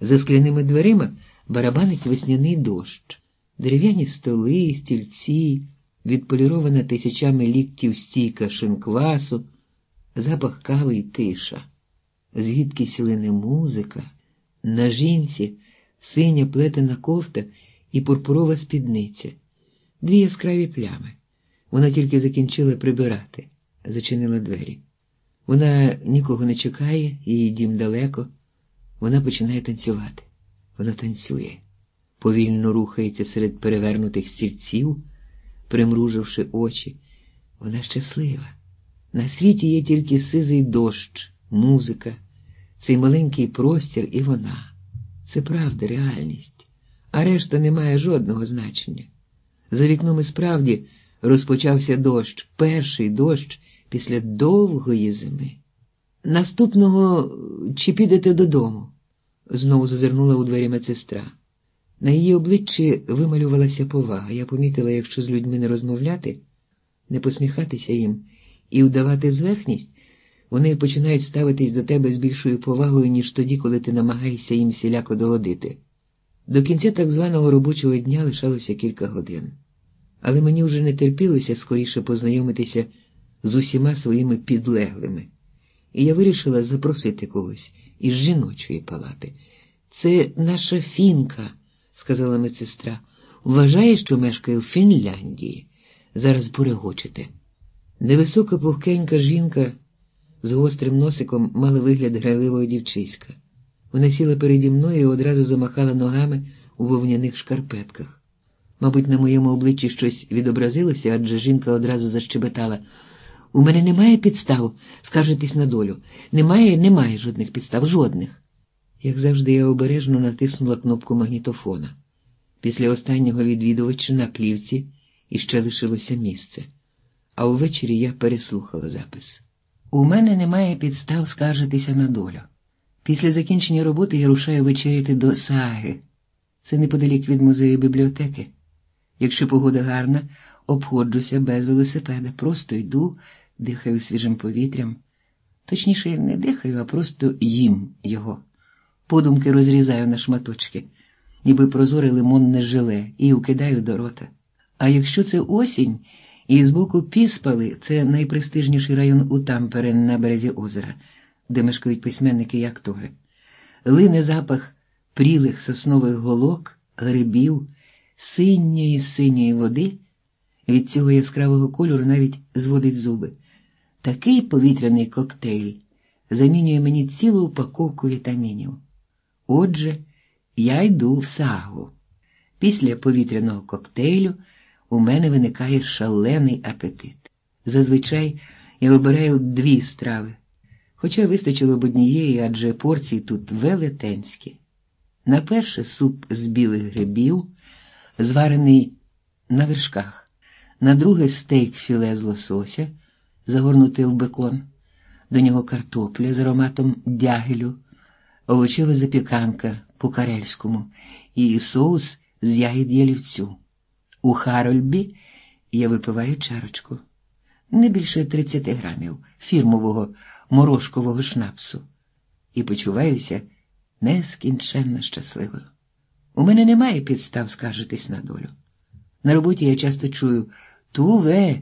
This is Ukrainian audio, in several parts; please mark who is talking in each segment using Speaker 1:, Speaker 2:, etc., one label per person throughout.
Speaker 1: За скляними дверима барабанить весняний дощ, дерев'яні столи, стільці, відполірована тисячами ліктів стійка шинквасу, запах кави й тиша, звідки сілине музика, на жінці синя плетена кофта і пурпурова спідниця, дві яскраві плями. Вона тільки закінчила прибирати, зачинила двері. Вона нікого не чекає, її дім далеко. Вона починає танцювати. Вона танцює, повільно рухається серед перевернутих стільців, примруживши очі. Вона щаслива. На світі є тільки сизий дощ, музика, цей маленький простір і вона. Це правда, реальність, а решта не має жодного значення. За вікном і справді розпочався дощ, перший дощ після довгої зими. Наступного чи підете додому? знову зазирнула у двері медсестра. На її обличчі вималювалася повага. Я помітила, якщо з людьми не розмовляти, не посміхатися їм і вдавати зверхність, вони починають ставитись до тебе з більшою повагою, ніж тоді, коли ти намагаєшся їм всіляко догодити. До кінця так званого робочого дня лишалося кілька годин, але мені вже не терпілося скоріше познайомитися з усіма своїми підлеглими, і я вирішила запросити когось із жіночої палати. Це наша фінка, сказала медсестра. Вважає, що мешкає в Фінляндії. Зараз порегочете. Невисока пухкенька жінка з гострим носиком мала вигляд грайливого дівчиська. Вона сіла переді мною і одразу замахала ногами у вовняних шкарпетках. Мабуть, на моєму обличчі щось відобразилося, адже жінка одразу защебетала. У мене немає підстав скаржитись на долю. Немає, немає жодних підстав, жодних. Як завжди, я обережно натиснула кнопку магнітофона. Після останнього відвідувача на плівці іще лишилося місце, а увечері я переслухала запис. У мене немає підстав скаржитися на долю. Після закінчення роботи я рушаю вечеряти до Саги. Це неподалік від музею бібліотеки. Якщо погода гарна, обходжуся без велосипеда, просто йду, дихаю свіжим повітрям. Точніше, не дихаю, а просто їм його. Подумки розрізаю на шматочки, ніби прозоре лимонне желе, і укидаю до рота. А якщо це осінь, і збоку піспали це найпрестижніший район у Тампере на березі озера, де мешкають письменники і актори. Лине запах прілих соснових голок, грибів, синьої синьої води, від цього яскравого кольору навіть зводить зуби. Такий повітряний коктейль замінює мені цілу упаковку вітамінів. Отже, я йду в сагу. Після повітряного коктейлю у мене виникає шалений апетит. Зазвичай я обираю дві страви, хоча вистачило б однієї, адже порції тут велетенські. На перше суп з білих грибів, зварений на вершках, на друге стейк філе з лосося, загорнутий в бекон, до нього картопля з ароматом дягелю, овочева запіканка по карельському і соус з ягід ялівцю. У Харольбі я випиваю чарочку, не більше 30 грамів фірмового морошкового шнапсу, і почуваюся нескінченно щасливою. У мене немає підстав скаржитись на долю. На роботі я часто чую Туве,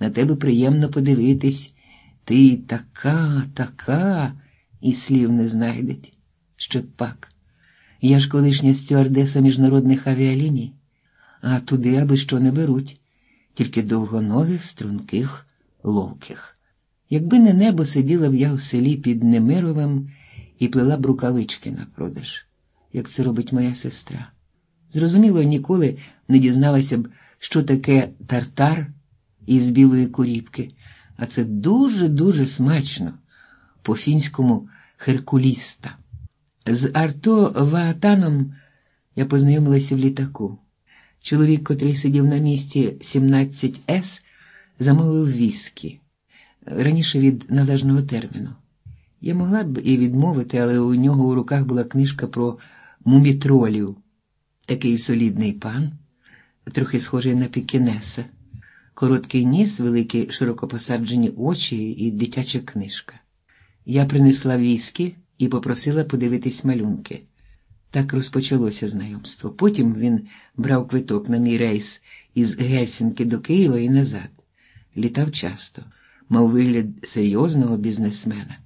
Speaker 1: на тебе приємно подивитись. Ти така, така, і слів не знайдеть. Щоб пак. Я ж колишня стюардеса міжнародних авіаліній а туди аби що не беруть, тільки довгоногих, струнких, ловких. Якби не небо сиділа б я в селі під Немировим і плела б рукавички на продаж, як це робить моя сестра. Зрозуміло, ніколи не дізналася б, що таке тартар із білої куріпки, а це дуже-дуже смачно, по фінському херкуліста. З Арто Ваатаном я познайомилася в літаку. Чоловік, котрий сидів на місці 17С, замовив віскі раніше від належного терміну. Я могла б і відмовити, але у нього у руках була книжка про мумітролів, такий солідний пан, трохи схожий на Пікінеса, короткий ніс, великі широко посаджені очі і дитяча книжка. Я принесла віскі і попросила подивитись малюнки. Так розпочалося знайомство. Потім він брав квиток на мій рейс із Гельсінки до Києва і назад. Літав часто, мав вигляд серйозного бізнесмена.